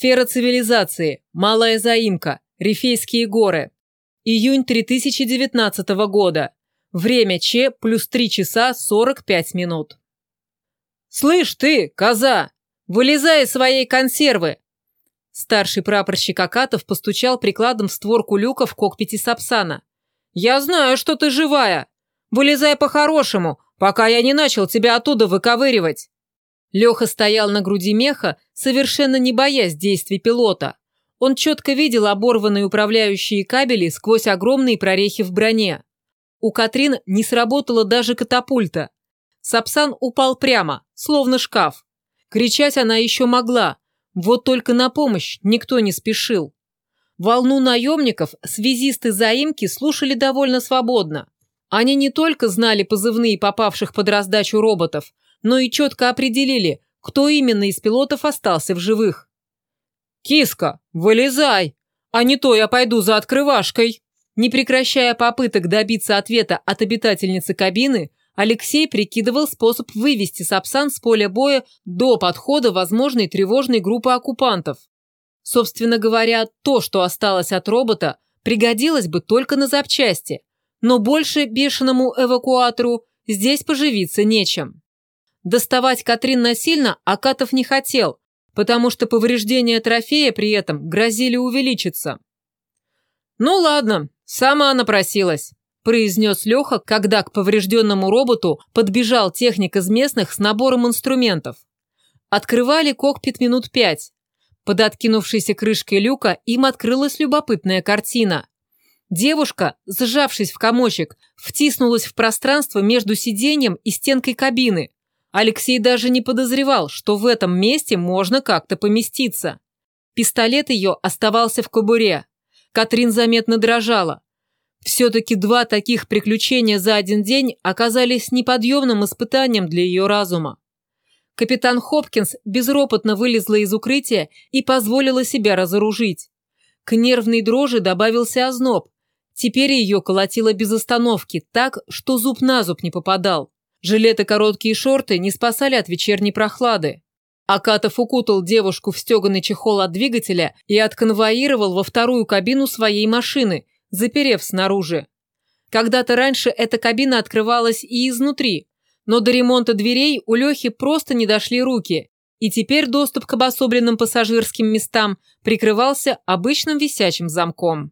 Сфера цивилизации. Малая заимка. Рифейские горы. Июнь 3019 года. Время Ч плюс 3 часа 45 минут. «Слышь ты, коза! Вылезай из своей консервы!» Старший прапорщик Акатов постучал прикладом в створку люка в кокпите Сапсана. «Я знаю, что ты живая! Вылезай по-хорошему, пока я не начал тебя оттуда выковыривать!» Леха стоял на груди меха, совершенно не боясь действий пилота. Он четко видел оборванные управляющие кабели сквозь огромные прорехи в броне. У Катрин не сработала даже катапульта. Сапсан упал прямо, словно шкаф. Кричать она еще могла, вот только на помощь никто не спешил. Волну наемников связисты заимки слушали довольно свободно. Они не только знали позывные попавших под раздачу роботов, но и четко определили, кто именно из пилотов остался в живых. «Киска, вылезай, а не то я пойду за открывашкой!» Не прекращая попыток добиться ответа от обитательницы кабины, Алексей прикидывал способ вывести Сапсан с поля боя до подхода возможной тревожной группы оккупантов. Собственно говоря, то, что осталось от робота, пригодилось бы только на запчасти, но больше бешеному эвакуатору здесь поживиться нечем. Доставать Катрин насильно Акатов не хотел, потому что повреждения трофея при этом грозили увеличиться. «Ну ладно, сама она просилась», – произнес Леха, когда к поврежденному роботу подбежал техник из местных с набором инструментов. Открывали кокпит минут пять. Под откинувшейся крышкой люка им открылась любопытная картина. Девушка, сжавшись в комочек, втиснулась в пространство между сиденьем и стенкой кабины. Алексей даже не подозревал, что в этом месте можно как-то поместиться. Пистолет ее оставался в кобуре. Катрин заметно дрожала. Все-таки два таких приключения за один день оказались неподъемным испытанием для ее разума. Капитан Хопкинс безропотно вылезла из укрытия и позволила себя разоружить. К нервной дрожи добавился озноб. Теперь ее колотило без остановки, так, что зуб на зуб не попадал. Жилеты короткие шорты не спасали от вечерней прохлады. Акатов укутал девушку в стеганый чехол от двигателя и отконвоировал во вторую кабину своей машины, заперев снаружи. Когда-то раньше эта кабина открывалась и изнутри, но до ремонта дверей у Лехи просто не дошли руки, и теперь доступ к обособленным пассажирским местам прикрывался обычным висячим замком.